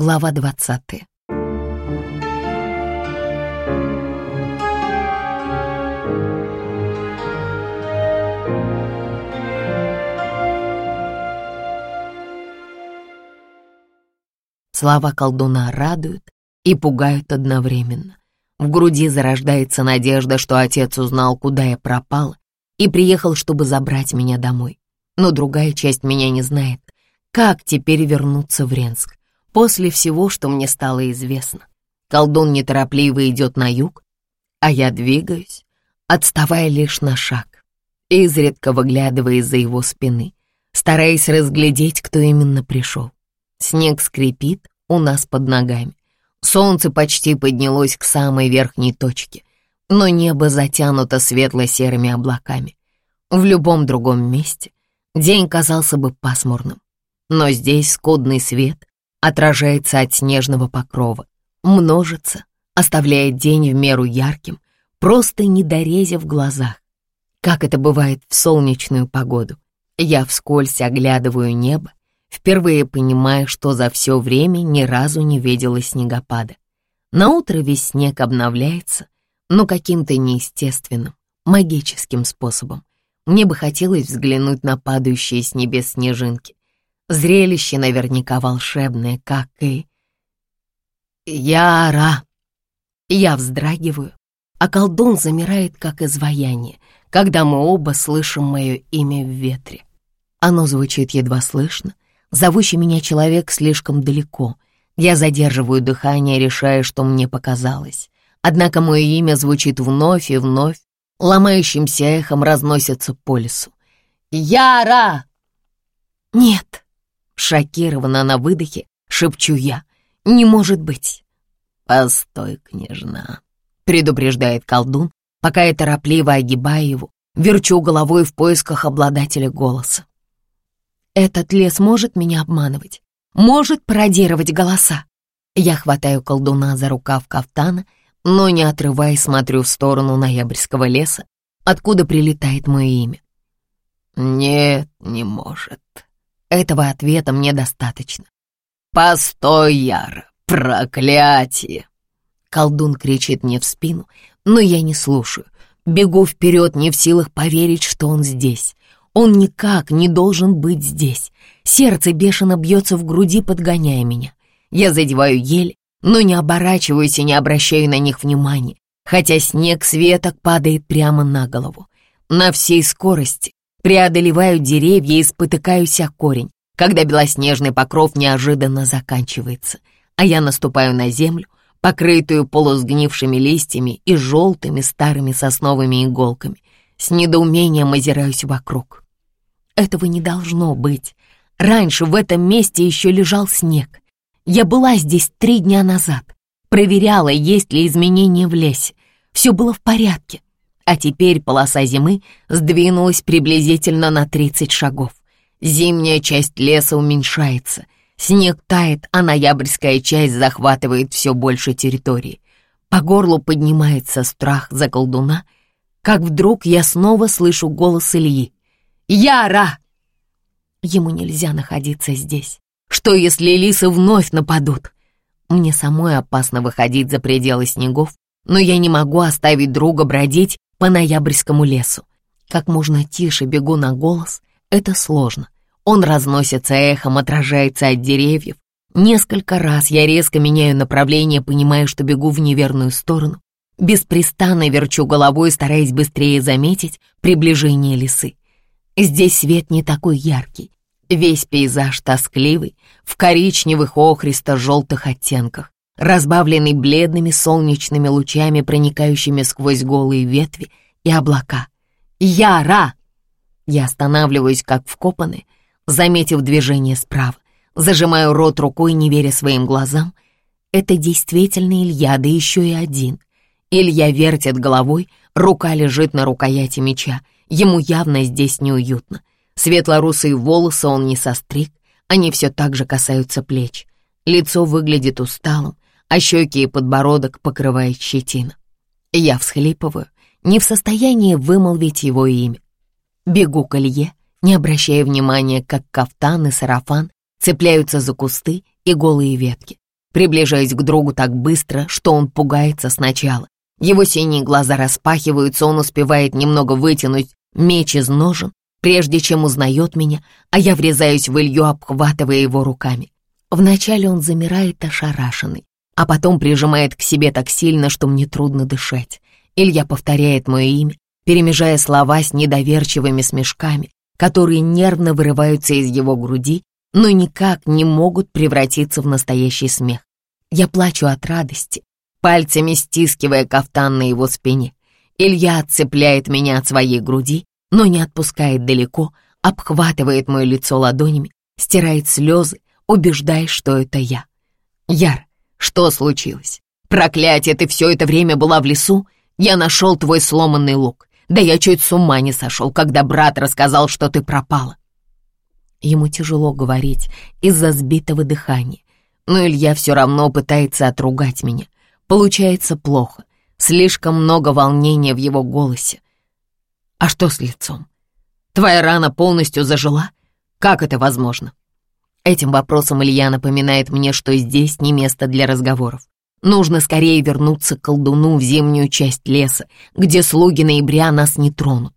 Глава двадцатая. Слова колдуна радуют и пугают одновременно. В груди зарождается надежда, что отец узнал, куда я пропала, и приехал, чтобы забрать меня домой. Но другая часть меня не знает, как теперь вернуться в Ренск после всего, что мне стало известно. Колдун неторопливо идет на юг, а я двигаюсь, отставая лишь на шаг, изредка выглядывая из-за его спины, стараясь разглядеть, кто именно пришел. Снег скрипит у нас под ногами. Солнце почти поднялось к самой верхней точке, но небо затянуто светло-серыми облаками. В любом другом месте день казался бы пасмурным, но здесь скудный свет отражается от снежного покрова, множится, оставляя день в меру ярким, просто не дорезя в глазах. Как это бывает в солнечную погоду. Я вскользь оглядываю небо, впервые понимая, что за все время ни разу не видела снегопада. Наутро весь снег обновляется, но каким-то неестественным, магическим способом. Мне бы хотелось взглянуть на падающие с небес снежинки. Зрелище наверняка волшебное, как и... Яра! Я вздрагиваю, а колдун замирает, как изваяние, когда мы оба слышим мое имя в ветре. Оно звучит едва слышно, зовущий меня человек слишком далеко. Я задерживаю дыхание, решая, что мне показалось. Однако мое имя звучит вновь и вновь, ломающимся эхом разносится по лесу. «Яра!» «Нет!» Шокированно на выдохе, шепчу я. «Не может быть!» «Постой, княжна!» предупреждает колдун, пока я торопливо огибаю его, верчу головой в поисках обладателя голоса. Этот лес может меня обманывать, может пародировать голоса. Я хватаю колдуна за рукав кафтана, но не отрываясь смотрю в сторону ноябрьского леса, откуда прилетает мое имя. «Нет, не может», этого ответа мне достаточно. «Постой, Яра, проклятие!» Колдун кричит мне в спину, но я не слушаю. Бегу вперед, не в силах поверить, что он здесь. Он никак не должен быть здесь. Сердце бешено бьется в груди, подгоняя меня. Я задеваю ель, но не оборачиваюсь и не обращаю на них внимания, хотя снег с веток падает прямо на голову. На всей скорости преодолеваю деревья и спотыкаюсь о корень, когда белоснежный покров неожиданно заканчивается, а я наступаю на землю, покрытую полусгнившими листьями и желтыми старыми сосновыми иголками. С недоумением озираюсь вокруг. Этого не должно быть. Раньше в этом месте еще лежал снег. Я была здесь три дня назад. Проверяла, есть ли изменения в лесе. Все было в порядке а теперь полоса зимы сдвинулась приблизительно на 30 шагов. Зимняя часть леса уменьшается, снег тает, а ноябрьская часть захватывает все больше территории. По горлу поднимается страх за колдуна, как вдруг я снова слышу голос Ильи. «Яра!» Ему нельзя находиться здесь. Что, если лисы вновь нападут? Мне самой опасно выходить за пределы снегов, но я не могу оставить друга бродить по ноябрьскому лесу. Как можно тише бегу на голос, это сложно. Он разносится эхом, отражается от деревьев. Несколько раз я резко меняю направление, понимая, что бегу в неверную сторону. Беспрестанно верчу головой, стараясь быстрее заметить приближение лисы. Здесь свет не такой яркий. Весь пейзаж тоскливый, в коричневых охристо-желтых оттенках разбавленный бледными солнечными лучами, проникающими сквозь голые ветви и облака. «Яра!» Я останавливаюсь, как вкопанный, заметив движение справа. Зажимаю рот рукой, не веря своим глазам. Это действительно Илья, да еще и один. Илья вертит головой, рука лежит на рукояти меча. Ему явно здесь неуютно. Светло-русые волосы он не состриг, они все так же касаются плеч. Лицо выглядит усталым, а щеки и подбородок покрывает щетина. Я всхлипываю, не в состоянии вымолвить его имя. Бегу к Илье, не обращая внимания, как кафтан и сарафан цепляются за кусты и голые ветки. Приближаюсь к другу так быстро, что он пугается сначала. Его синие глаза распахиваются, он успевает немного вытянуть меч из ножен, прежде чем узнает меня, а я врезаюсь в Илью, обхватывая его руками. Вначале он замирает ошарашенный, а потом прижимает к себе так сильно, что мне трудно дышать. Илья повторяет мое имя, перемежая слова с недоверчивыми смешками, которые нервно вырываются из его груди, но никак не могут превратиться в настоящий смех. Я плачу от радости, пальцами стискивая кафтан на его спине. Илья отцепляет меня от своей груди, но не отпускает далеко, обхватывает мое лицо ладонями, стирает слезы, убеждая, что это я. Яр, что случилось? Проклятие, ты все это время была в лесу? Я нашел твой сломанный лук. Да я чуть с ума не сошел, когда брат рассказал, что ты пропала. Ему тяжело говорить из-за сбитого дыхания, но Илья все равно пытается отругать меня. Получается плохо, слишком много волнения в его голосе. А что с лицом? Твоя рана полностью зажила? Как это возможно? Этим вопросом Илья напоминает мне, что здесь не место для разговоров. Нужно скорее вернуться к колдуну в зимнюю часть леса, где слуги ноября нас не тронут.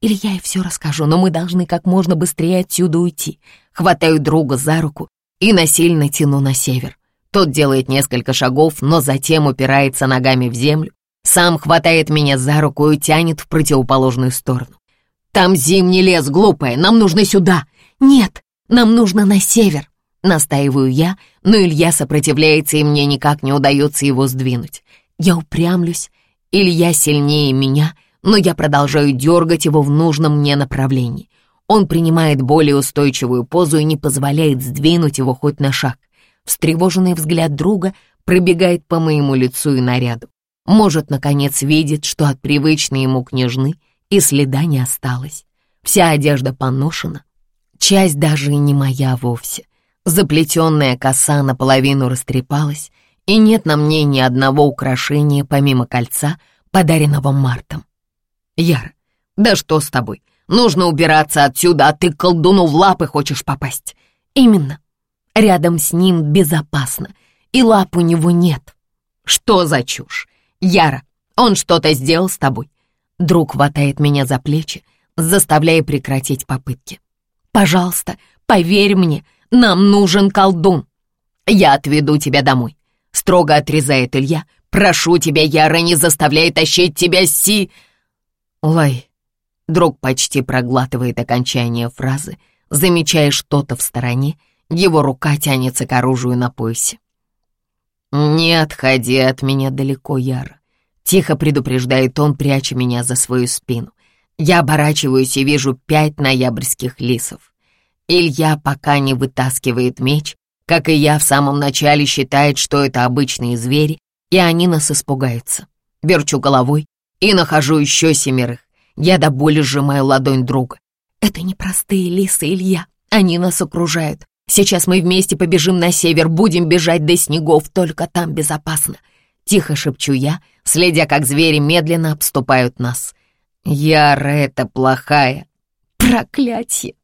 Илья я все расскажу, но мы должны как можно быстрее отсюда уйти. Хватаю друга за руку и насильно тяну на север. Тот делает несколько шагов, но затем упирается ногами в землю сам хватает меня за руку и тянет в противоположную сторону. «Там зимний лес, глупая, нам нужно сюда!» «Нет, нам нужно на север!» Настаиваю я, но Илья сопротивляется, и мне никак не удается его сдвинуть. Я упрямлюсь, Илья сильнее меня, но я продолжаю дергать его в нужном мне направлении. Он принимает более устойчивую позу и не позволяет сдвинуть его хоть на шаг. Встревоженный взгляд друга пробегает по моему лицу и наряду. Может, наконец, видит, что от привычной ему княжны и следа не осталось. Вся одежда поношена, часть даже и не моя вовсе. Заплетенная коса наполовину растрепалась, и нет на мне ни одного украшения, помимо кольца, подаренного Мартом. Яр, да что с тобой? Нужно убираться отсюда, а ты к колдуну в лапы хочешь попасть. Именно. Рядом с ним безопасно, и лап у него нет. Что за чушь? «Яра, он что-то сделал с тобой?» Друг хватает меня за плечи, заставляя прекратить попытки. «Пожалуйста, поверь мне, нам нужен колдун. Я отведу тебя домой», — строго отрезает Илья. «Прошу тебя, Яра, не заставляй тащить тебя си...» «Лай», — друг почти проглатывает окончание фразы, замечая что-то в стороне, его рука тянется к оружию на поясе. «Не отходи от меня далеко, Яра», — тихо предупреждает он, пряча меня за свою спину. Я оборачиваюсь и вижу пять ноябрьских лисов. Илья пока не вытаскивает меч, как и я в самом начале считает, что это обычные звери, и они нас испугаются. Верчу головой и нахожу еще семерых. Я до боли сжимаю ладонь друга. Это не простые лисы, Илья. Они нас окружают. Сейчас мы вместе побежим на север, будем бежать до снегов, только там безопасно. Тихо шепчу я, следя, как звери медленно обступают нас. Яра это плохая. Проклятие!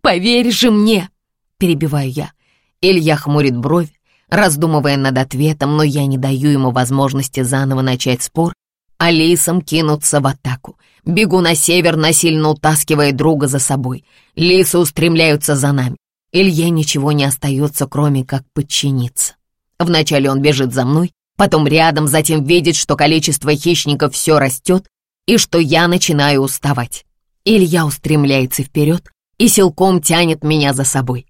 Поверь же мне! Перебиваю я. Илья хмурит бровь, раздумывая над ответом, но я не даю ему возможности заново начать спор, а лисам кинуться в атаку. Бегу на север, насильно утаскивая друга за собой. Лисы устремляются за нами. Илье ничего не остается, кроме как подчиниться. Вначале он бежит за мной, потом рядом, затем видит, что количество хищников все растет и что я начинаю уставать. Илья устремляется вперед и силком тянет меня за собой.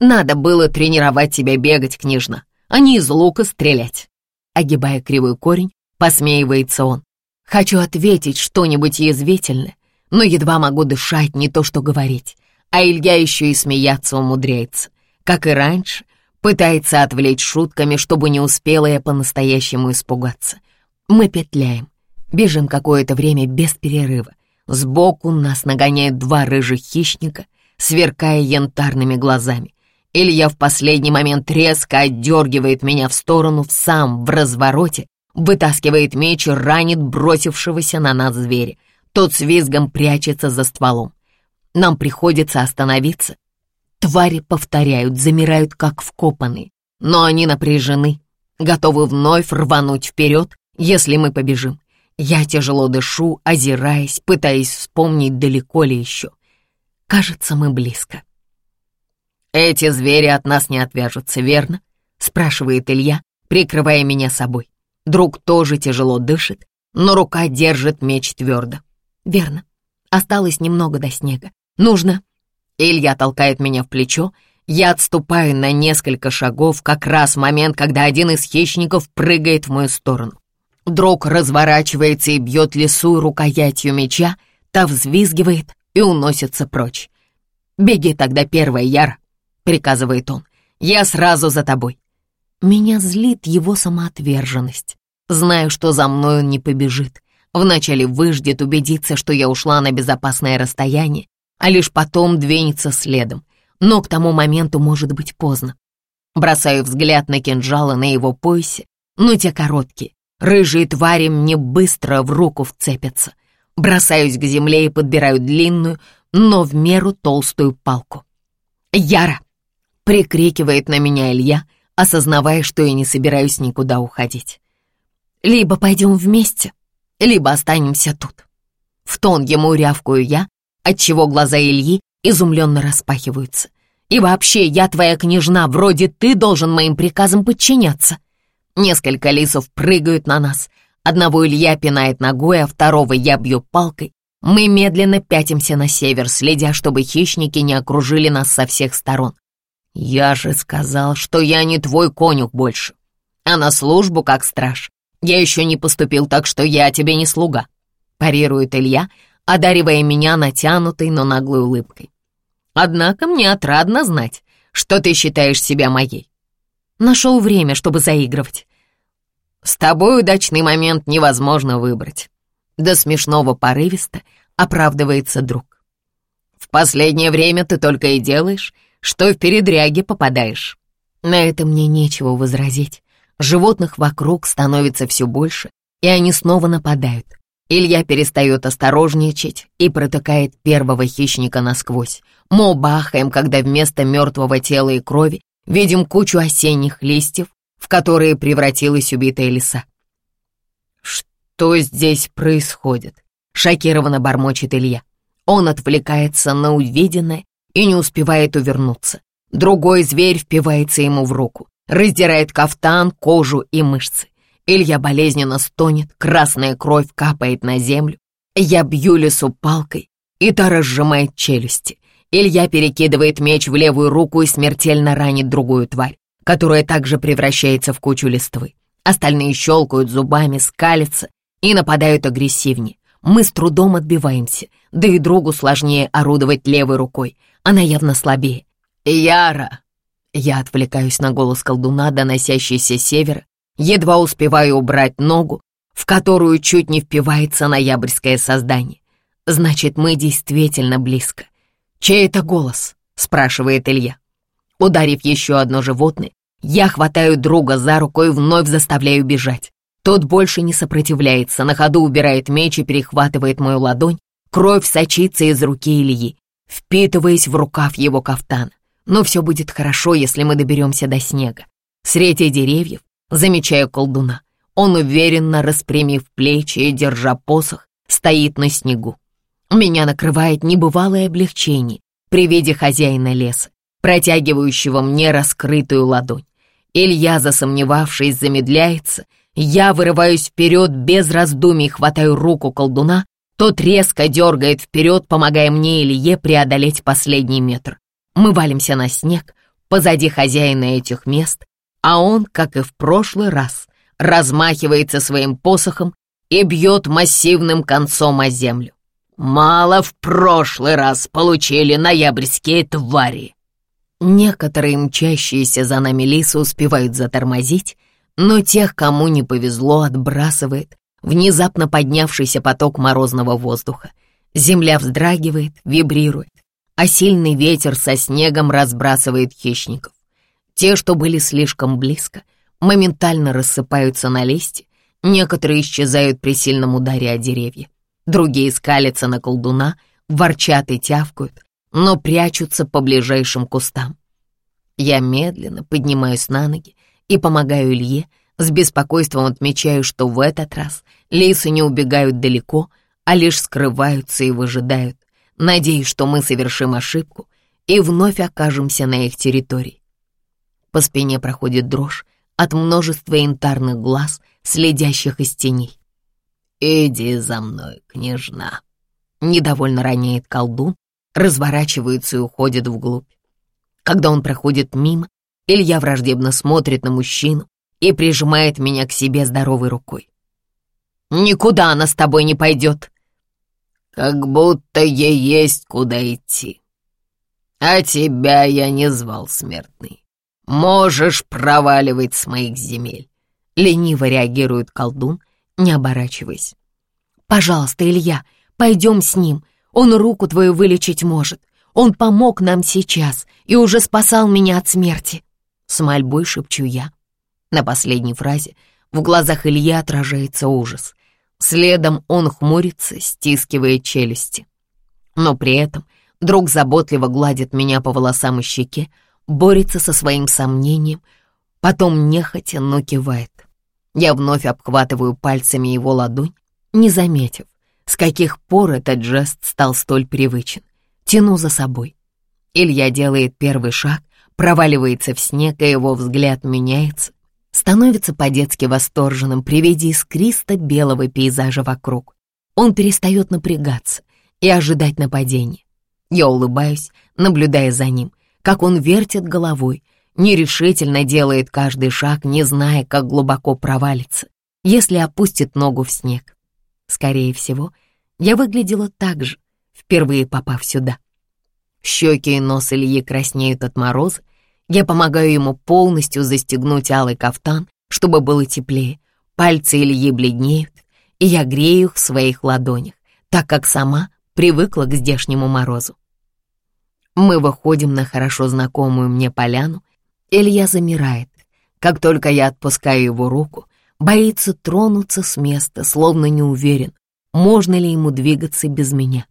Надо было тренировать тебя бегать, княжна, а не из лука стрелять. Огибая кривой корень, посмеивается он. Хочу ответить что-нибудь язвительное, но едва могу дышать, не то что говорить а Илья еще и смеяться умудряется. Как и раньше, пытается отвлечь шутками, чтобы не успела я по-настоящему испугаться. Мы петляем, бежим какое-то время без перерыва. Сбоку нас нагоняют два рыжих хищника, сверкая янтарными глазами. Илья в последний момент резко отдергивает меня в сторону, сам в развороте, вытаскивает меч и ранит бросившегося на нас зверя. Тот с визгом прячется за стволом. Нам приходится остановиться. Твари повторяют, замирают как вкопанные. но они напряжены, готовы вновь рвануть вперед, если мы побежим. Я тяжело дышу, озираясь, пытаясь вспомнить, далеко ли еще. Кажется, мы близко. «Эти звери от нас не отвяжутся, верно?» — спрашивает Илья, прикрывая меня собой. Друг тоже тяжело дышит, но рука держит меч твердо. «Верно. Осталось немного до снега. Нужно...» Илья толкает меня в плечо, я отступаю на несколько шагов, как раз в момент, когда один из хищников прыгает в мою сторону. Друг разворачивается и бьет лису рукоятью меча, та взвизгивает и уносится прочь. «Беги тогда первая, Яра», — приказывает он. «Я сразу за тобой». Меня злит его самоотверженность. Знаю, что за мной он не побежит. Вначале выждет убедиться, что я ушла на безопасное расстояние, а лишь потом двинется следом. Но к тому моменту может быть поздно. Бросаю взгляд на кинжалы на его поясе, но те короткие. Рыжие твари мне быстро в руку вцепятся. Бросаюсь к земле и подбираю длинную, но в меру толстую палку. «Яра!» — прикрикивает на меня Илья, осознавая, что я не собираюсь никуда уходить. «Либо пойдем вместе, либо останемся тут». В тон ему рявкую я, отчего глаза Ильи изумленно распахиваются. «И вообще, я твоя княжна, вроде ты должен моим приказам подчиняться». Несколько лисов прыгают на нас. Одного Илья пинает ногой, а второго я бью палкой. Мы медленно пятимся на север, следя, чтобы хищники не окружили нас со всех сторон. «Я же сказал, что я не твой конюх больше, а на службу как страж. Я еще не поступил так, что я тебе не слуга», парирует Илья, одаривая меня натянутой, но наглой улыбкой. «Однако мне отрадно знать, что ты считаешь себя моей. Нашел время, чтобы заигрывать. С тобой удачный момент невозможно выбрать. До смешного порывисто оправдывается друг. В последнее время ты только и делаешь, что в передряги попадаешь. На это мне нечего возразить. Животных вокруг становится все больше, и они снова нападают. Илья перестает осторожничать и протыкает первого хищника насквозь. Мы бахаем, когда вместо мертвого тела и крови видим кучу осенних листьев, в которые превратилась убитая лиса. «Что здесь происходит?» — шокированно бормочет Илья. Он отвлекается на увиденное и не успевает увернуться. Другой зверь впивается ему в руку, раздирает кафтан, кожу и мышцы. Илья болезненно стонет, красная кровь капает на землю. Я бью лесу палкой, и та разжимает челюсти. Илья перекидывает меч в левую руку и смертельно ранит другую тварь, которая также превращается в кучу листвы. Остальные щелкают зубами, скалятся и нападают агрессивнее. Мы с трудом отбиваемся, да и другу сложнее орудовать левой рукой. Она явно слабее. «Яра!» Я отвлекаюсь на голос колдуна, доносящийся с севера, Едва успеваю убрать ногу, в которую чуть не впивается ноябрьское создание. Значит, мы действительно близко. «Чей это голос?» — спрашивает Илья. Ударив еще одно животное, я хватаю друга за руку и вновь заставляю бежать. Тот больше не сопротивляется, на ходу убирает меч и перехватывает мою ладонь. Кровь сочится из руки Ильи, впитываясь в рукав его кафтана. Но все будет хорошо, если мы доберемся до снега. Среди деревьев Замечаю колдуна. Он уверенно, распрямив плечи и держа посох, стоит на снегу. Меня накрывает небывалое облегчение при виде хозяина леса, протягивающего мне раскрытую ладонь. Илья, засомневавшись, замедляется. Я вырываюсь вперед без раздумий, хватаю руку колдуна. Тот резко дергает вперед, помогая мне Илье преодолеть последний метр. Мы валимся на снег, позади хозяина этих мест, а он, как и в прошлый раз, размахивается своим посохом и бьет массивным концом о землю. Мало в прошлый раз получили ноябрьские твари. Некоторые мчащиеся за нами лисы успевают затормозить, но тех, кому не повезло, отбрасывает внезапно поднявшийся поток морозного воздуха. Земля вздрагивает, вибрирует, а сильный ветер со снегом разбрасывает хищников. Те, что были слишком близко, моментально рассыпаются на листе, некоторые исчезают при сильном ударе о деревья, другие скалятся на колдуна, ворчат и тявкают, но прячутся по ближайшим кустам. Я медленно поднимаюсь на ноги и помогаю Илье, с беспокойством отмечаю, что в этот раз лисы не убегают далеко, а лишь скрываются и выжидают, надеясь, что мы совершим ошибку и вновь окажемся на их территории. По спине проходит дрожь от множества янтарных глаз, следящих из теней. «Иди за мной, княжна!» Недовольно роняет колдун, разворачивается и уходит вглубь. Когда он проходит мимо, Илья враждебно смотрит на мужчину и прижимает меня к себе здоровой рукой. «Никуда она с тобой не пойдет!» «Как будто ей есть куда идти. А тебя я не звал, смертный. Можешь проваливать с моих земель!» Лениво реагирует колдун, не оборачиваясь. «Пожалуйста, Илья, пойдем с ним. Он руку твою вылечить может. Он помог нам сейчас и уже спасал меня от смерти!» С мольбой шепчу я. На последней фразе в глазах Ильи отражается ужас. Следом он хмурится, стискивая челюсти. Но при этом друг заботливо гладит меня по волосам и щеке, борется со своим сомнением, потом нехотя, но кивает. Я вновь обхватываю пальцами его ладонь, не заметив, с каких пор этот жест стал столь привычен. Тяну за собой. Илья делает первый шаг, проваливается в снег, и его взгляд меняется, становится по-детски восторженным при виде искристо-белого пейзажа вокруг. Он перестает напрягаться и ожидать нападения. Я улыбаюсь, наблюдая за ним, как он вертит головой, нерешительно делает каждый шаг, не зная, как глубоко провалится, если опустит ногу в снег. Скорее всего, я выглядела так же, впервые попав сюда. Щеки и нос Ильи краснеют от мороза, я помогаю ему полностью застегнуть алый кафтан, чтобы было теплее. Пальцы Ильи бледнеют, и я грею их в своих ладонях, так как сама привыкла к здешнему морозу. Мы выходим на хорошо знакомую мне поляну. Илья замирает. Как только я отпускаю его руку, боится тронуться с места, словно не уверен, можно ли ему двигаться без меня.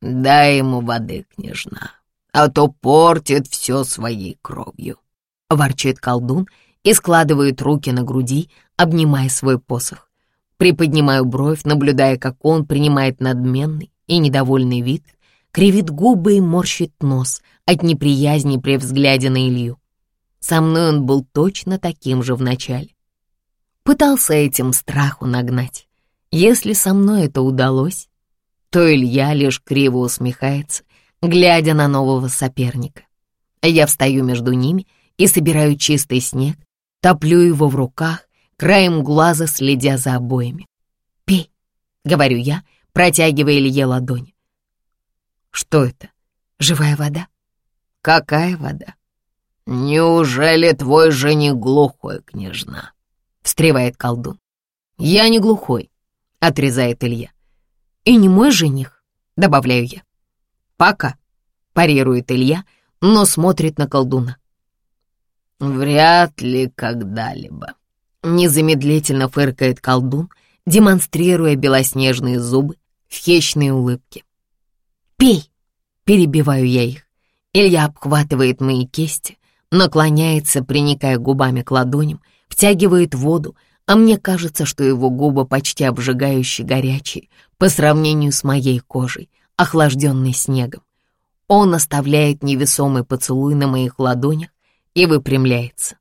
«Дай ему воды, княжна», а то портит все своей кровью», — ворчит колдун и складывает руки на груди, обнимая свой посох. Приподнимаю бровь, наблюдая, как он принимает надменный и недовольный вид, кривит губы и морщит нос от неприязни при взгляде на Илью. Со мной он был точно таким же вначале. Пытался этим страху нагнать. Если со мной это удалось, то Илья лишь криво усмехается глядя на нового соперника. Я встаю между ними и собираю чистый снег, топлю его в руках, краем глаза следя за обоями. «Пей», — говорю я, протягивая Илье ладонь. «Что это? Живая вода?» «Какая вода?» «Неужели твой жених глухой, княжна?» — встревает колдун. «Я не глухой», — отрезает Илья. «И не мой жених», — добавляю я. «Пока», — парирует Илья, но смотрит на колдуна. «Вряд ли когда-либо», — незамедлительно фыркает колдун, демонстрируя белоснежные зубы в хищной улыбке. «Пей!» — перебиваю я их. Илья обхватывает мои кисти, наклоняется, приникая губами к ладоням, втягивает воду, а мне кажется, что его губы почти обжигающие горячие по сравнению с моей кожей, охлажденный снегом. Он оставляет невесомый поцелуй на моих ладонях и выпрямляется.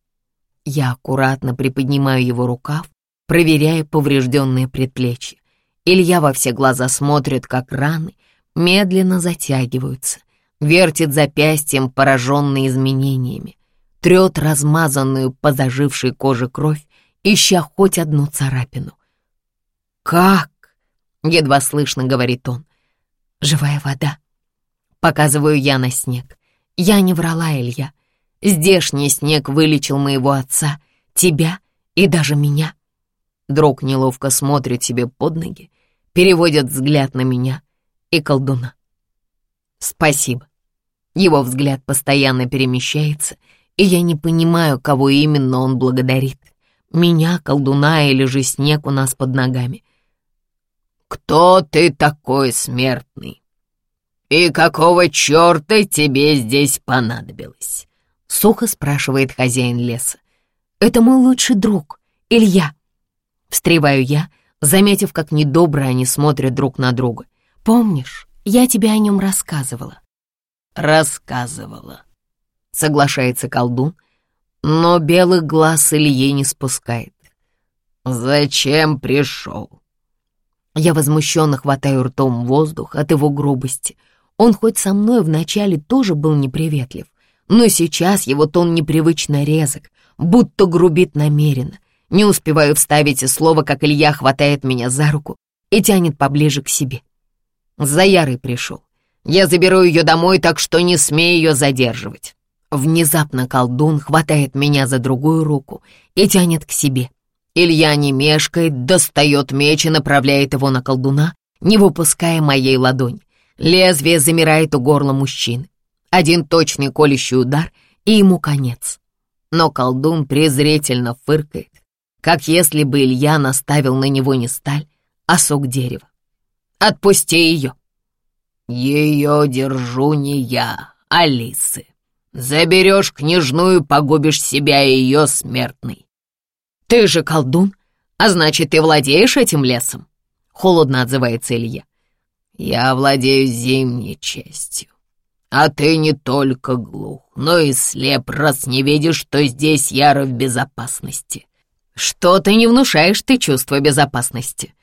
Я аккуратно приподнимаю его рукав, проверяя поврежденные предплечья. Илья во все глаза смотрит, как раны медленно затягиваются, вертит запястьем, пораженный изменениями, трет размазанную по зажившей коже кровь, ища хоть одну царапину. «Как?» — едва слышно говорит он. Живая вода. Показываю я на снег. Я не врала, Илья. Здешний снег вылечил моего отца, тебя и даже меня. Друг неловко смотрит себе под ноги, переводит взгляд на меня и колдуна. Спасибо. Его взгляд постоянно перемещается, и я не понимаю, кого именно он благодарит. Меня, колдуна или же снег у нас под ногами. «Кто ты такой смертный? И какого черта тебе здесь понадобилось?» Сухо спрашивает хозяин леса. Это мой лучший друг, Илья. Встреваю я, заметив, как недобро они смотрят друг на друга. Помнишь, я тебе о нем рассказывала? Рассказывала. Соглашается колдун, но белых глаз Илье не спускает. Зачем пришел? Я возмущенно хватаю ртом воздух от его грубости. Он хоть со мной вначале тоже был неприветлив, но сейчас его тон непривычно резок, будто грубит намеренно. Не успеваю вставить и слово, как Илья хватает меня за руку и тянет поближе к себе. За Ярой пришел. Я заберу ее домой, так что не смей ее задерживать. Внезапно колдун хватает меня за другую руку и тянет к себе. Илья не мешкает, достает меч и направляет его на колдуна, не выпуская моей ладони. Лезвие замирает у горла мужчины. Один точный колющий удар, и ему конец. Но колдун презрительно фыркает, как если бы Илья наставил на него не сталь, а сок дерева. «Отпусти ее!» «Ее держу не я, Алисы. Заберешь княжную, погубишь себя и ее смертный. «Ты же колдун, а значит, ты владеешь этим лесом?» Холодно отзывается Илья. «Я владею зимней частью. А ты не только глух, но и слеп, раз не видишь, что здесь Яра в безопасности. Что ты не внушаешь ты чувство безопасности?»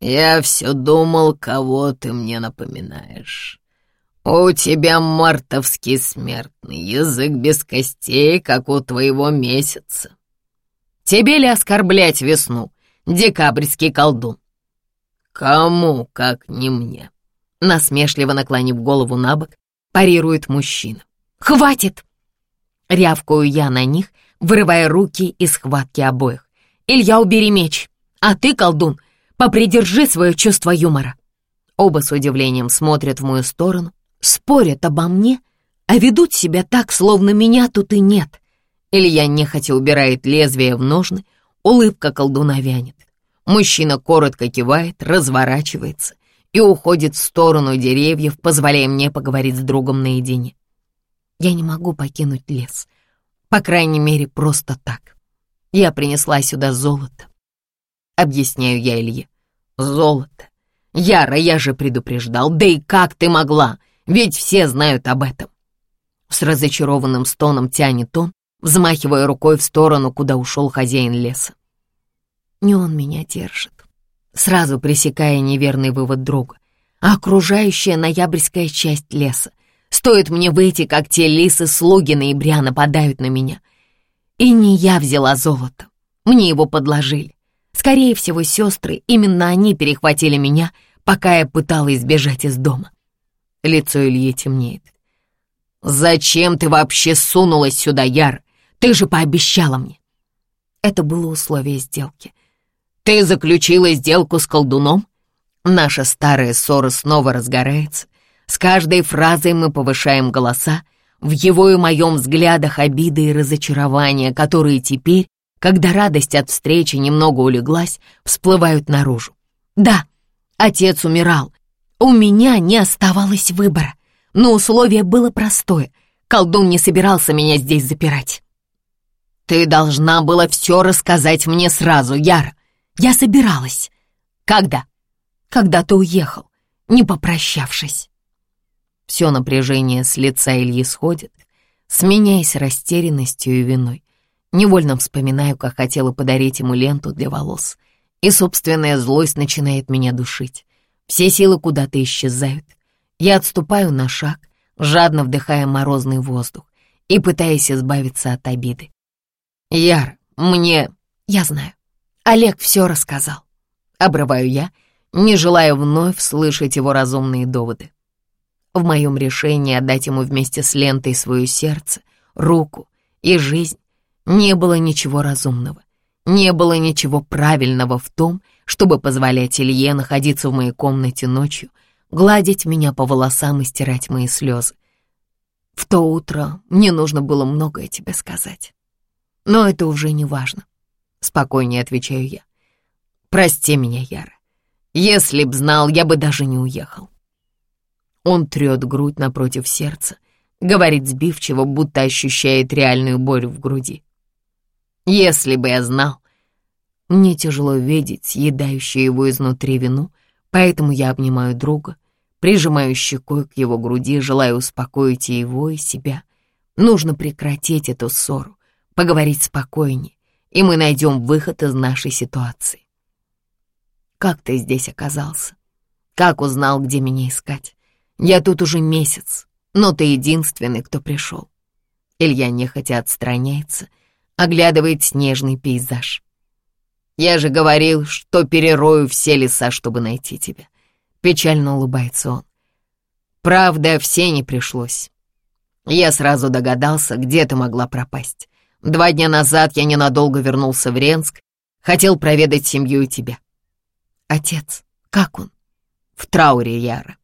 «Я все думал, кого ты мне напоминаешь. У тебя мартовский смертный язык без костей, как у твоего месяца. Тебе ли оскорблять весну, декабрьский колдун? Кому, как не мне? Насмешливо наклонив голову на бок, парирует мужчина. Хватит! Рявкаю я на них, вырывая руки из схватки обоих. Илья, убери меч, а ты, колдун, попридержи свое чувство юмора. Оба с удивлением смотрят в мою сторону, спорят обо мне, а ведут себя так, словно меня тут и нет. Илья нехотя убирает лезвие в ножны, улыбка колдуна вянет. Мужчина коротко кивает, разворачивается и уходит в сторону деревьев, позволяя мне поговорить с другом наедине. Я не могу покинуть лес, по крайней мере, просто так. Я принесла сюда золото. Объясняю я Илье. Золото. Яра, я же предупреждал, да и как ты могла, ведь все знают об этом. С разочарованным стоном тянет он, взмахивая рукой в сторону, куда ушел хозяин леса. Не он меня держит, сразу пресекая неверный вывод друга, а окружающая ноябрьская часть леса. Стоит мне выйти, как те лисы-слуги ноября нападают на меня. И не я взяла золото, мне его подложили. Скорее всего, сестры, именно они перехватили меня, пока я пыталась сбежать из дома. Лицо Ильи темнеет. «Зачем ты вообще сунулась сюда, Яр? Ты же пообещала мне. Это было условие сделки. Ты заключила сделку с колдуном? Наша старая ссора снова разгорается. С каждой фразой мы повышаем голоса, в его и моем взглядах обиды и разочарования, которые теперь, когда радость от встречи немного улеглась, всплывают наружу. Да, отец умирал. У меня не оставалось выбора, но условие было простое. Колдун не собирался меня здесь запирать. «Ты должна была все рассказать мне сразу, Яра. Я собиралась. Когда? Когда ты уехал, не попрощавшись». Все напряжение с лица Ильи сходит, сменяясь растерянностью и виной. Невольно вспоминаю, как хотела подарить ему ленту для волос, и собственная злость начинает меня душить. Все силы куда-то исчезают. Я отступаю на шаг, жадно вдыхая морозный воздух и пытаясь избавиться от обиды. «Яр, мне...» «Я знаю. Олег все рассказал». Обрываю я, не желая вновь слышать его разумные доводы. В моем решении отдать ему вместе с лентой свое сердце, руку и жизнь не было ничего разумного. Не было ничего правильного в том, чтобы позволять Илье находиться в моей комнате ночью, гладить меня по волосам и стирать мои слезы. В то утро мне нужно было многое тебе сказать. Но это уже не важно. Спокойнее отвечаю я. Прости меня, Яра. Если б знал, я бы даже не уехал. Он трет грудь напротив сердца, говорит сбивчиво, будто ощущает реальную боль в груди. Если бы я знал, мне тяжело видеть съедающую его изнутри вину, поэтому я обнимаю друга, прижимаю щекой к его груди, желая успокоить и его, и себя. Нужно прекратить эту ссору, поговорить спокойнее, и мы найдем выход из нашей ситуации. Как ты здесь оказался? Как узнал, где меня искать? Я тут уже месяц, но ты единственный, кто пришел. Илья нехотя отстраняется, оглядывает снежный пейзаж. Я же говорил, что перерою все леса, чтобы найти тебя. Печально улыбается он. Правда, все не пришлось. Я сразу догадался, где ты могла пропасть. Два дня назад я ненадолго вернулся в Ренск, хотел проведать семью и тебя. Отец, как он? В трауре, Яра.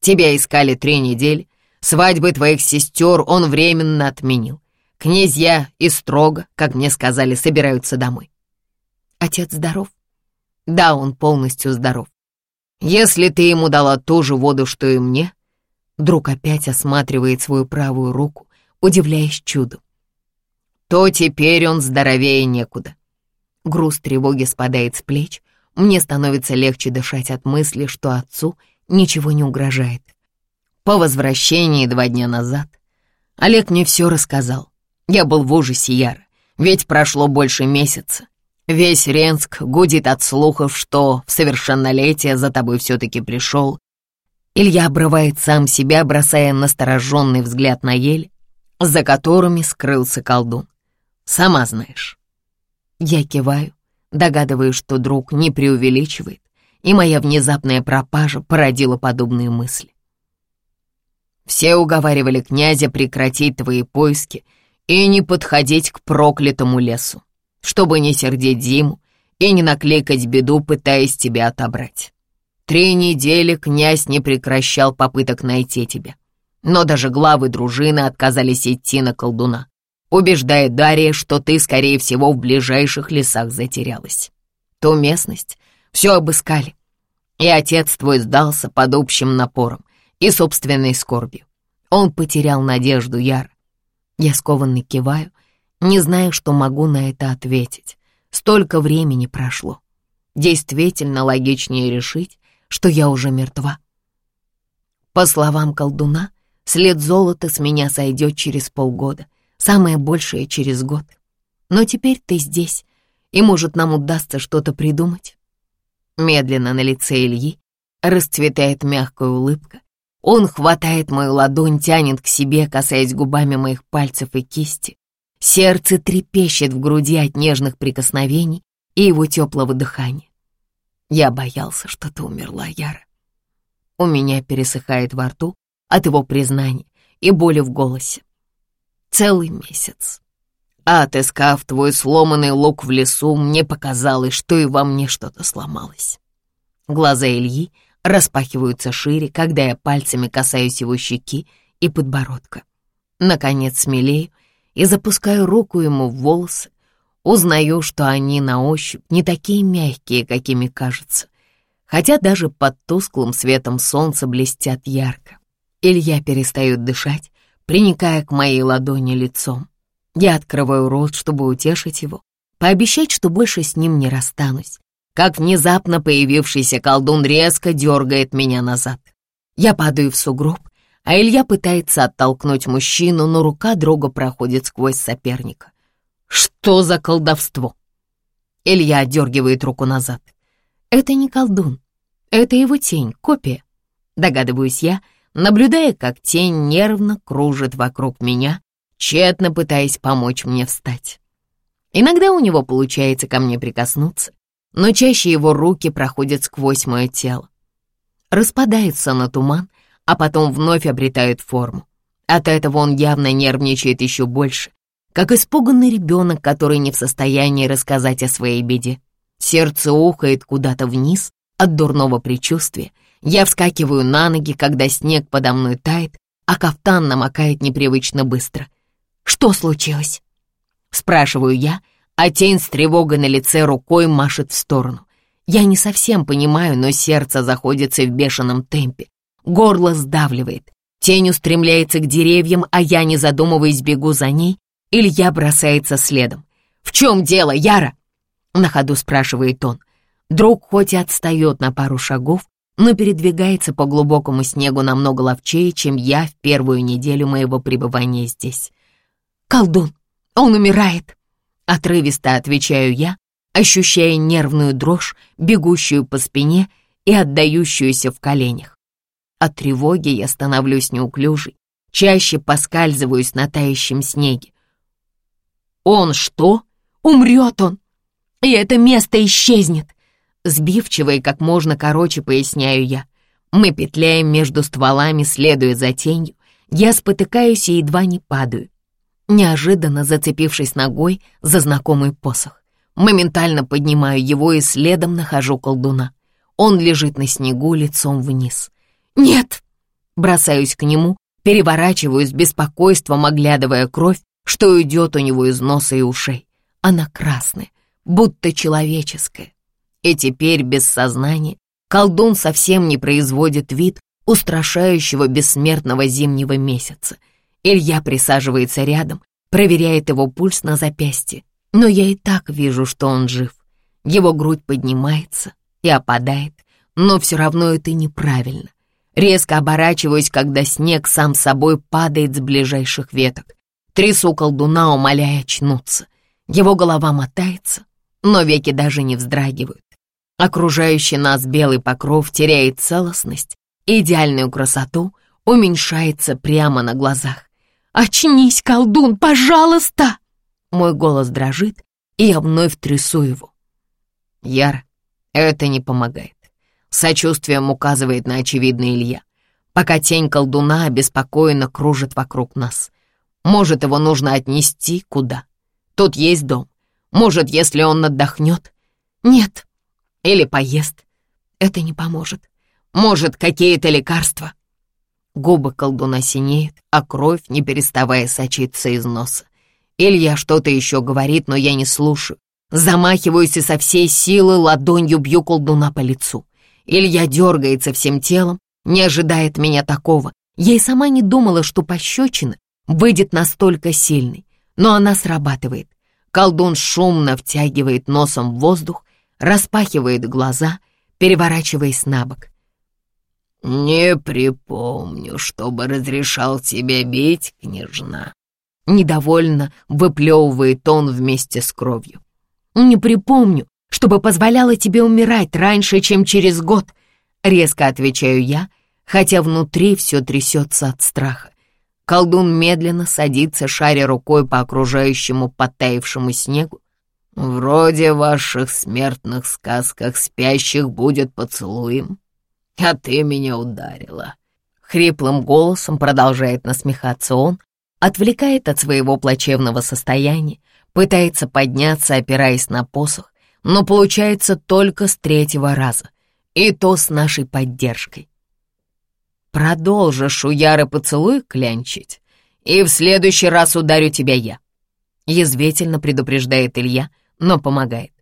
Тебя искали три недели, свадьбы твоих сестер он временно отменил. Князья и строго, как мне сказали, собираются домой. Отец здоров? Да, он полностью здоров. Если ты ему дала ту же воду, что и мне, друг опять осматривает свою правую руку, удивляясь чуду, то теперь он здоровее некуда. Груз тревоги спадает с плеч, мне становится легче дышать от мысли, что отцу ничего не угрожает. По возвращении два дня назад Олег мне все рассказал. Я был в ужасе Яра, ведь прошло больше месяца. Весь Ренск гудит от слухов, что в совершеннолетие за тобой все-таки пришел. Илья обрывает сам себя, бросая настороженный взгляд на ель, за которыми скрылся колдун. Сама знаешь. Я киваю, Догадываюсь, что друг не преувеличивает, и моя внезапная пропажа породила подобные мысли. Все уговаривали князя прекратить твои поиски и не подходить к проклятому лесу, чтобы не сердить зиму и не накликать беду, пытаясь тебя отобрать. Три недели князь не прекращал попыток найти тебя, но даже главы дружины отказались идти на колдуна убеждая Дарья, что ты, скорее всего, в ближайших лесах затерялась. Ту местность все обыскали, и отец твой сдался под общим напором и собственной скорбью. Он потерял надежду, Яр. Я скованно киваю, не знаю, что могу на это ответить. Столько времени прошло. Действительно логичнее решить, что я уже мертва. По словам колдуна, след золота с меня сойдет через полгода — самое большее через год. Но теперь ты здесь, и, может, нам удастся что-то придумать. Медленно на лице Ильи расцветает мягкая улыбка. Он хватает мою ладонь, тянет к себе, касаясь губами моих пальцев и кисти. Сердце трепещет в груди от нежных прикосновений и его теплого дыхания. Я боялся, что ты умерла, Яра. У меня пересыхает во рту от его признания и боли в голосе целый месяц. А отыскав твой сломанный лук в лесу, мне показалось, что и во мне что-то сломалось. Глаза Ильи распахиваются шире, когда я пальцами касаюсь его щеки и подбородка. Наконец смелею и запускаю руку ему в волосы. Узнаю, что они на ощупь не такие мягкие, какими кажутся, хотя даже под тусклым светом солнца блестят ярко. Илья перестает дышать, приникая к моей ладони лицом. Я открываю рот, чтобы утешить его, пообещать, что больше с ним не расстанусь. Как внезапно появившийся колдун резко дергает меня назад. Я падаю в сугроб, а Илья пытается оттолкнуть мужчину, но рука друга проходит сквозь соперника. Что за колдовство? Илья отдергивает руку назад. Это не колдун, это его тень, копия. Догадываюсь я, наблюдая, как тень нервно кружит вокруг меня, тщетно пытаясь помочь мне встать. Иногда у него получается ко мне прикоснуться, но чаще его руки проходят сквозь мое тело. Распадается на туман, а потом вновь обретают форму. От этого он явно нервничает еще больше, как испуганный ребенок, который не в состоянии рассказать о своей беде. Сердце ухает куда-то вниз от дурного предчувствия, я вскакиваю на ноги, когда снег подо мной тает, а кафтан намокает непривычно быстро. «Что случилось?» Спрашиваю я, а тень с тревогой на лице рукой машет в сторону. Я не совсем понимаю, но сердце заходится в бешеном темпе. Горло сдавливает. Тень устремляется к деревьям, а я, не задумываясь, бегу за ней. Илья бросается следом. «В чем дело, Яра?» На ходу спрашивает он. Друг хоть и отстает на пару шагов, но передвигается по глубокому снегу намного ловчее, чем я в первую неделю моего пребывания здесь. «Колдун, он умирает!» Отрывисто отвечаю я, ощущая нервную дрожь, бегущую по спине и отдающуюся в коленях. От тревоги я становлюсь неуклюжей, чаще поскальзываюсь на тающем снеге. «Он что? Умрет он! И это место исчезнет!» Сбивчиво и как можно короче поясняю я. Мы петляем между стволами, следуя за тенью. Я спотыкаюсь и едва не падаю, неожиданно зацепившись ногой за знакомый посох. Моментально поднимаю его и следом нахожу колдуна. Он лежит на снегу лицом вниз. «Нет!» Бросаюсь к нему, переворачиваюсь с беспокойством, оглядывая кровь, что уйдет у него из носа и ушей. Она красная, будто человеческая. И теперь без сознания колдун совсем не производит вид устрашающего бессмертного зимнего месяца. Илья присаживается рядом, проверяет его пульс на запястье, но я и так вижу, что он жив. Его грудь поднимается и опадает, но все равно это неправильно. Резко оборачиваюсь, когда снег сам собой падает с ближайших веток. Трясу колдуна, умоляя очнуться. Его голова мотается, но веки даже не вздрагивают. Окружающий нас белый покров теряет целостность, идеальную красоту уменьшается прямо на глазах. «Очнись, колдун, пожалуйста!» Мой голос дрожит, и я вновь трясу его. Яр, это не помогает. Сочувствием указывает на очевидный Илья, пока тень колдуна обеспокоенно кружит вокруг нас. Может, его нужно отнести куда? Тут есть дом. Может, если он отдохнет? Нет. Или поест. Это не поможет. Может, какие-то лекарства? Губы колдуна синеют, а кровь, не переставая, сочится из носа. Илья что-то еще говорит, но я не слушаю. Замахиваюсь и со всей силы ладонью бью колдуна по лицу. Илья дергается всем телом, не ожидает меня такого. Я и сама не думала, что пощечина выйдет настолько сильной, но она срабатывает. Колдун шумно втягивает носом воздух, распахивает глаза, переворачиваясь на бок. «Не припомню, чтобы разрешал тебя бить, княжна». Недовольно выплевывает он вместе с кровью. «Не припомню, чтобы позволяла тебе умирать раньше, чем через год», — резко отвечаю я, хотя внутри все трясется от страха. Колдун медленно садится, шаря рукой по окружающему подтаившему снегу. «Вроде в ваших смертных сказках спящих будет поцелуем, а ты меня ударила». Хриплым голосом продолжает насмехаться он, отвлекает от своего плачевного состояния, пытается подняться, опираясь на посох, но получается только с третьего раза, и то с нашей поддержкой. Продолжишь у Яры поцелуй клянчить, и в следующий раз ударю тебя я. Язвительно предупреждает Илья, но помогает.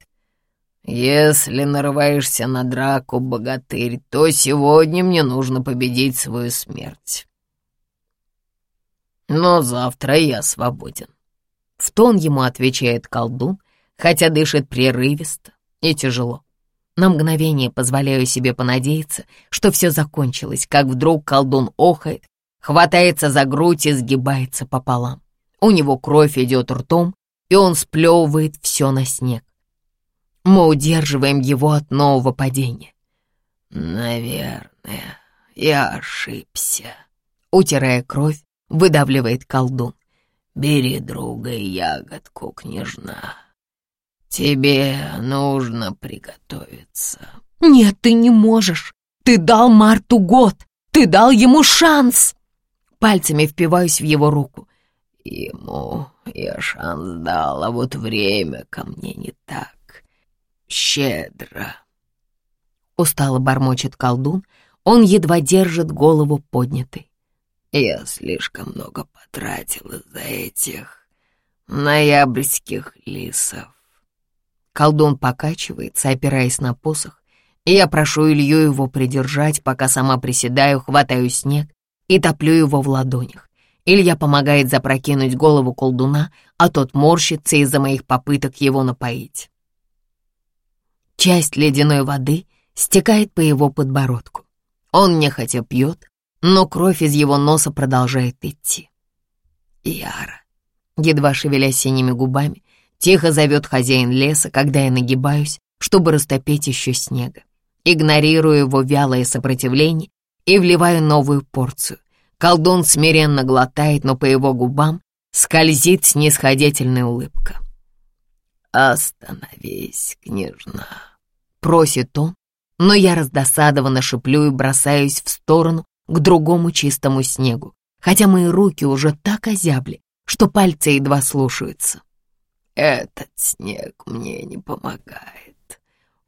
Если нарываешься на драку, богатырь, то сегодня мне нужно победить свою смерть. Но завтра я свободен. В тон ему отвечает колдун, хотя дышит прерывисто и тяжело. На мгновение позволяю себе понадеяться, что все закончилось, как вдруг колдун охает, хватается за грудь и сгибается пополам. У него кровь идет ртом, и он сплевывает все на снег. Мы удерживаем его от нового падения. «Наверное, я ошибся», — утирая кровь, выдавливает колдун. «Бери друга и ягодку, княжна». «Тебе нужно приготовиться». «Нет, ты не можешь. Ты дал Марту год. Ты дал ему шанс!» Пальцами впиваюсь в его руку. «Ему я шанс дал, а вот время ко мне не так. Щедро». Устало бормочет колдун. Он едва держит голову поднятой. «Я слишком много потратил из-за этих ноябрьских лисов. Колдун покачивается, опираясь на посох. Я прошу Илью его придержать, пока сама приседаю, хватаю снег и топлю его в ладонях. Илья помогает запрокинуть голову колдуна, а тот морщится из-за моих попыток его напоить. Часть ледяной воды стекает по его подбородку. Он нехотя пьет, но кровь из его носа продолжает идти. Яра, едва шевеля синими губами, тихо зовет хозяин леса, когда я нагибаюсь, чтобы растопить еще снега. Игнорирую его вялое сопротивление и вливаю новую порцию. Колдун смиренно глотает, но по его губам скользит снисходительная улыбка. «Остановись, княжна», — просит он, но я раздосадованно шиплю и бросаюсь в сторону к другому чистому снегу, хотя мои руки уже так озябли, что пальцы едва слушаются. «Этот снег мне не помогает.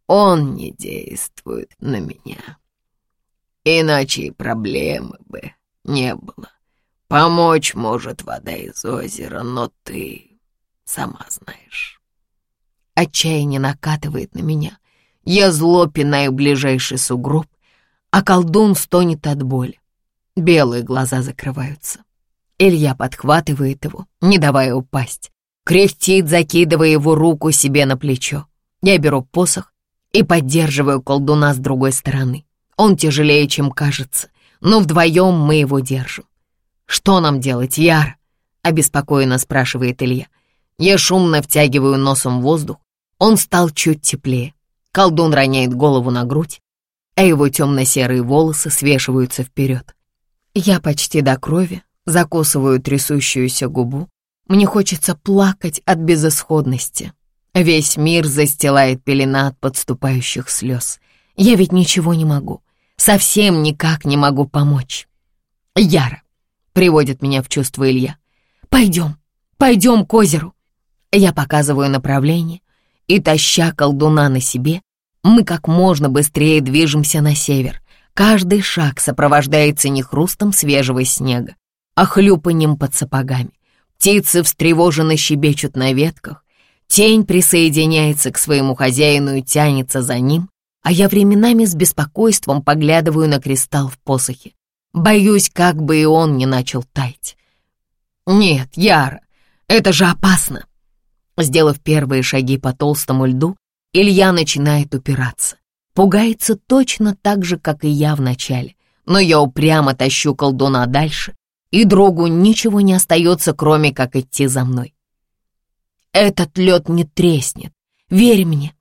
Он не действует на меня. Иначе и проблемы бы не было. Помочь может вода из озера, но ты сама знаешь. Отчаяние накатывает на меня. Я зло пинаю ближайший сугроб, а колдун стонет от боли. Белые глаза закрываются. Илья подхватывает его, не давая упасть. Кряхтит, закидывая его руку себе на плечо. Я беру посох и поддерживаю колдуна с другой стороны. Он тяжелее, чем кажется — но вдвоем мы его держим. «Что нам делать, Яр?» — обеспокоенно спрашивает Илья. Я шумно втягиваю носом воздух. Он стал чуть теплее. Колдун роняет голову на грудь, а его темно-серые волосы свешиваются вперед. Я почти до крови закусываю трясущуюся губу. Мне хочется плакать от безысходности. Весь мир застилает пелена от подступающих слез. Я ведь ничего не могу. Совсем никак не могу помочь. Яра, приводит меня в чувство Илья. Пойдем, пойдем к озеру. Я показываю направление, и, таща колдуна на себе, мы как можно быстрее движемся на север. Каждый шаг сопровождается не хрустом свежего снега, а хлюпанием под сапогами. Птицы встревоженно щебечут на ветках, тень присоединяется к своему хозяину и тянется за ним, а я временами с беспокойством поглядываю на кристалл в посохе. Боюсь, как бы и он не начал таять. Нет, Яра, это же опасно. Сделав первые шаги по толстому льду, Илья начинает упираться. Пугается точно так же, как и я вначале. Но я упрямо тащу колдуна дальше, и другу ничего не остается, кроме как идти за мной. Этот лед не треснет, верь мне.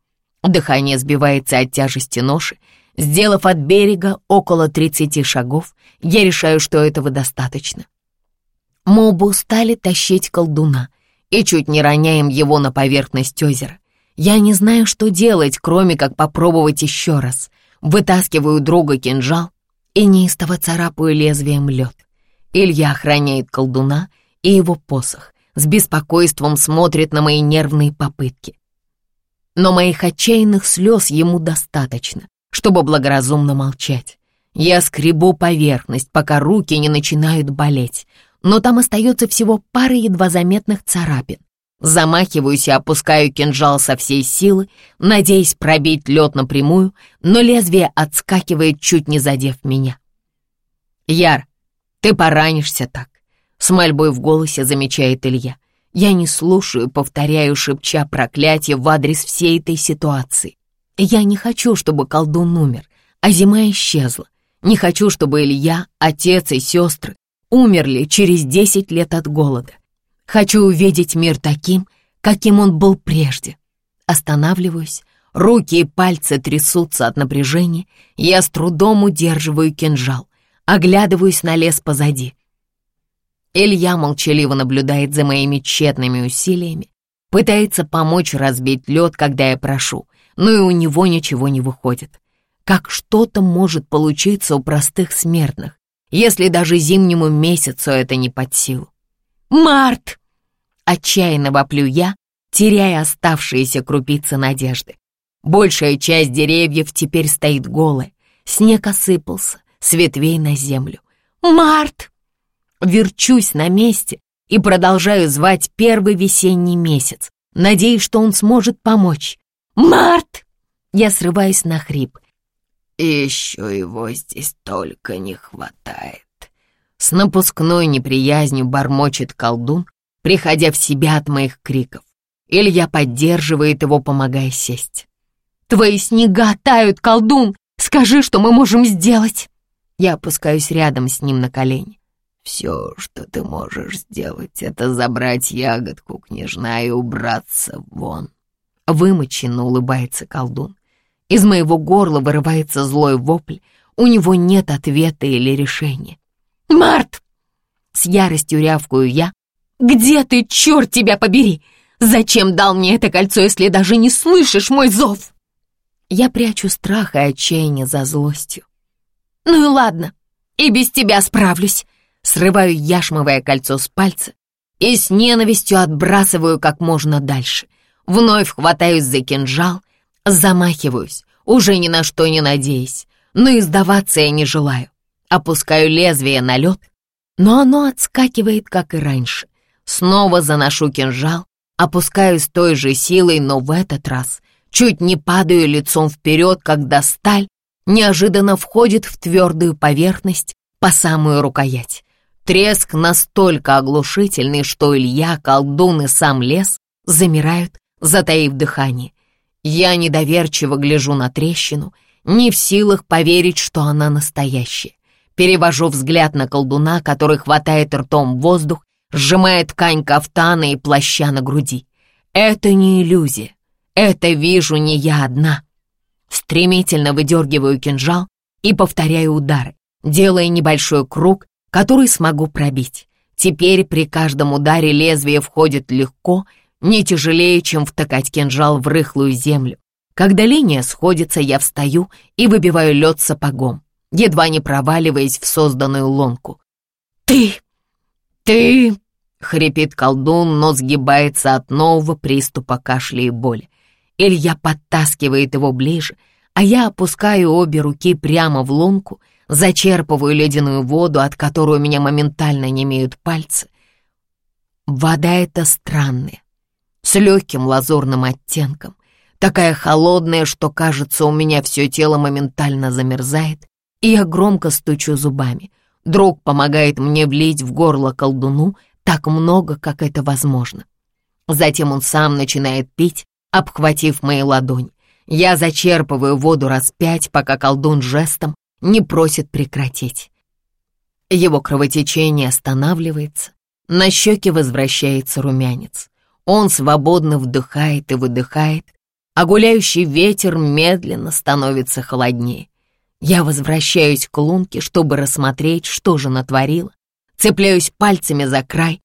Дыхание сбивается от тяжести ноши. Сделав от берега около 30 шагов, я решаю, что этого достаточно. Мы оба устали тащить колдуна и чуть не роняем его на поверхность озера. Я не знаю, что делать, кроме как попробовать еще раз. Вытаскиваю друга кинжал и неистово царапаю лезвием лед. Илья охраняет колдуна и его посох, с беспокойством смотрит на мои нервные попытки но моих отчаянных слез ему достаточно, чтобы благоразумно молчать. Я скребу поверхность, пока руки не начинают болеть, но там остается всего пара едва заметных царапин. Замахиваюсь и опускаю кинжал со всей силы, надеясь пробить лед напрямую, но лезвие отскакивает, чуть не задев меня. «Яр, ты поранишься так», — с мольбой в голосе замечает Илья. Я не слушаю, повторяю, шепча проклятие в адрес всей этой ситуации. Я не хочу, чтобы колдун умер, а зима исчезла. Не хочу, чтобы Илья, отец и сестры умерли через десять лет от голода. Хочу увидеть мир таким, каким он был прежде. Останавливаюсь, руки и пальцы трясутся от напряжения, я с трудом удерживаю кинжал, оглядываюсь на лес позади. Илья молчаливо наблюдает за моими тщетными усилиями, пытается помочь разбить лед, когда я прошу, но и у него ничего не выходит. Как что-то может получиться у простых смертных, если даже зимнему месяцу это не под силу. «Март!» — отчаянно воплю я, теряя оставшиеся крупицы надежды. Большая часть деревьев теперь стоит голая, снег осыпался с ветвей на землю. «Март!» верчусь на месте и продолжаю звать первый весенний месяц, надеясь, что он сможет помочь. «Март!» Я срываюсь на хрип. «Еще его здесь только не хватает. С напускной неприязнью бормочет колдун, приходя в себя от моих криков. Илья поддерживает его, помогая сесть. «Твои снега тают, колдун! Скажи, что мы можем сделать!» Я опускаюсь рядом с ним на колени. «Все, что ты можешь сделать, это забрать ягодку, княжна, и убраться вон!» Вымоченно улыбается колдун. Из моего горла вырывается злой вопль. У него нет ответа или решения. «Март!» С яростью рявкую я. «Где ты, черт тебя побери? Зачем дал мне это кольцо, если даже не слышишь мой зов?» Я прячу страх и отчаяние за злостью. «Ну и ладно, и без тебя справлюсь!» Срываю яшмовое кольцо с пальца и с ненавистью отбрасываю как можно дальше. Вновь хватаюсь за кинжал, замахиваюсь, уже ни на что не надеясь, но и сдаваться я не желаю. Опускаю лезвие на лед, но оно отскакивает, как и раньше. Снова заношу кинжал, опускаю с той же силой, но в этот раз чуть не падаю лицом вперед, когда сталь неожиданно входит в твердую поверхность по самую рукоять. Треск настолько оглушительный, что Илья, колдун и сам лес замирают, затаив дыхание. Я недоверчиво гляжу на трещину, не в силах поверить, что она настоящая. Перевожу взгляд на колдуна, который хватает ртом воздух, сжимает ткань кафтана и плаща на груди. Это не иллюзия. Это вижу не я одна. Стремительно выдергиваю кинжал и повторяю удары, делая небольшой круг, который смогу пробить. Теперь при каждом ударе лезвие входит легко, не тяжелее, чем втыкать кинжал в рыхлую землю. Когда линия сходится, я встаю и выбиваю лед сапогом, едва не проваливаясь в созданную лонку. «Ты! Ты!» — хрипит колдун, но сгибается от нового приступа кашля и боли. Илья подтаскивает его ближе, а я опускаю обе руки прямо в лунку, зачерпываю ледяную воду, от которой у меня моментально немеют пальцы. Вода эта странная, с легким лазурным оттенком, такая холодная, что, кажется, у меня все тело моментально замерзает, и я громко стучу зубами. Друг помогает мне влить в горло колдуну так много, как это возможно. Затем он сам начинает пить, обхватив мои ладони. Я зачерпываю воду раз пять, пока колдун жестом не просит прекратить. Его кровотечение останавливается, на щеке возвращается румянец. Он свободно вдыхает и выдыхает, а гуляющий ветер медленно становится холоднее. Я возвращаюсь к лунке, чтобы рассмотреть, что же натворила. Цепляюсь пальцами за край,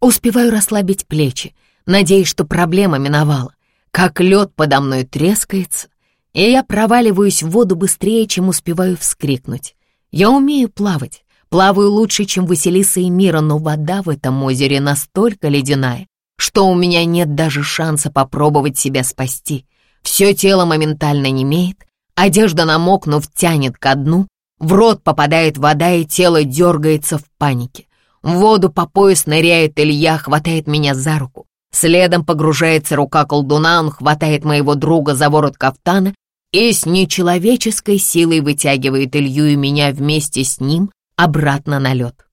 успеваю расслабить плечи, надеясь, что проблема миновала. Как лед подо мной трескается, и я проваливаюсь в воду быстрее, чем успеваю вскрикнуть. Я умею плавать, плаваю лучше, чем Василиса и Мира, но вода в этом озере настолько ледяная, что у меня нет даже шанса попробовать себя спасти. Все тело моментально немеет, одежда намокнув тянет ко дну, в рот попадает вода и тело дергается в панике. В воду по пояс ныряет Илья, хватает меня за руку. Следом погружается рука колдуна, он хватает моего друга за ворот кафтана и с нечеловеческой силой вытягивает Илью и меня вместе с ним обратно на лед.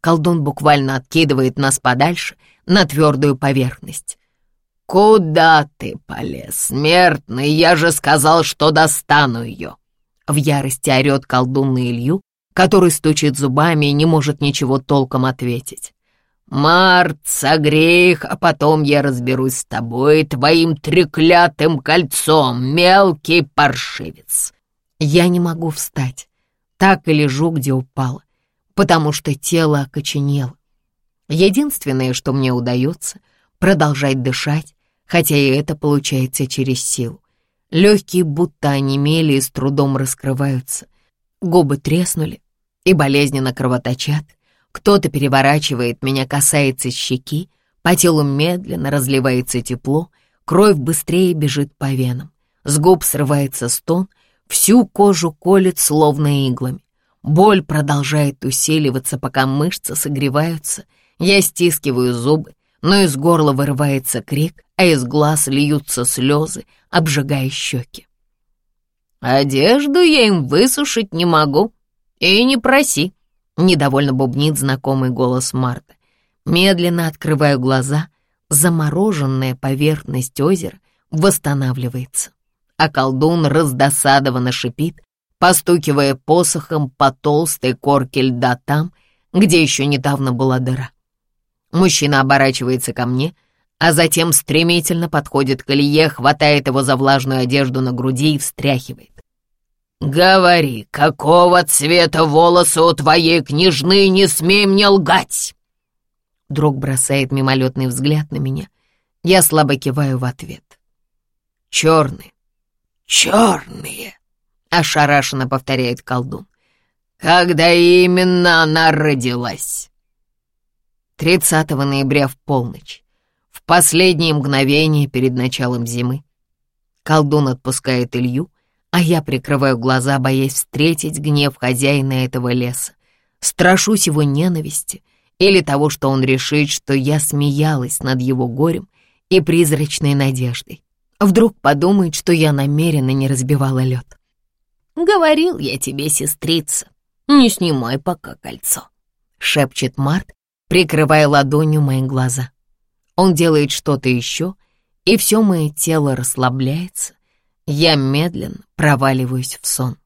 Колдун буквально откидывает нас подальше на твердую поверхность. «Куда ты полез, смертный? Я же сказал, что достану ее!» В ярости орет колдун на Илью, который стучит зубами и не может ничего толком ответить. «Март, согрей их, а потом я разберусь с тобой, твоим треклятым кольцом, мелкий паршивец!» Я не могу встать, так и лежу, где упала, потому что тело окоченело. Единственное, что мне удается, продолжать дышать, хотя и это получается через силу. Легкие будто онемели и с трудом раскрываются. Губы треснули и болезненно кровоточат. Кто-то переворачивает меня, касается щеки, по телу медленно разливается тепло, кровь быстрее бежит по венам. С губ срывается стон, всю кожу колет словно иглами. Боль продолжает усиливаться, пока мышцы согреваются. Я стискиваю зубы, но из горла вырывается крик, а из глаз льются слезы, обжигая щеки. «Одежду я им высушить не могу, и не проси», Недовольно бубнит знакомый голос Марта. Медленно открываю глаза, замороженная поверхность озера восстанавливается, а колдун раздосадованно шипит, постукивая посохом по толстой корке льда там, где еще недавно была дыра. Мужчина оборачивается ко мне, а затем стремительно подходит к Илье, хватает его за влажную одежду на груди и встряхивает. «Говори, какого цвета волосы у твоей княжны, не смей мне лгать!» Друг бросает мимолетный взгляд на меня. Я слабо киваю в ответ. «Черные». «Черные!» — ошарашенно повторяет колдун. «Когда именно она родилась?» 30 ноября в полночь, в последние мгновения перед началом зимы. Колдун отпускает Илью, а я прикрываю глаза, боясь встретить гнев хозяина этого леса. Страшусь его ненависти или того, что он решит, что я смеялась над его горем и призрачной надеждой. Вдруг подумает, что я намеренно не разбивала лед. «Говорил я тебе, сестрица, не снимай пока кольцо», — шепчет Март, прикрывая ладонью мои глаза. Он делает что-то еще, и все мое тело расслабляется, я медленно проваливаюсь в сон.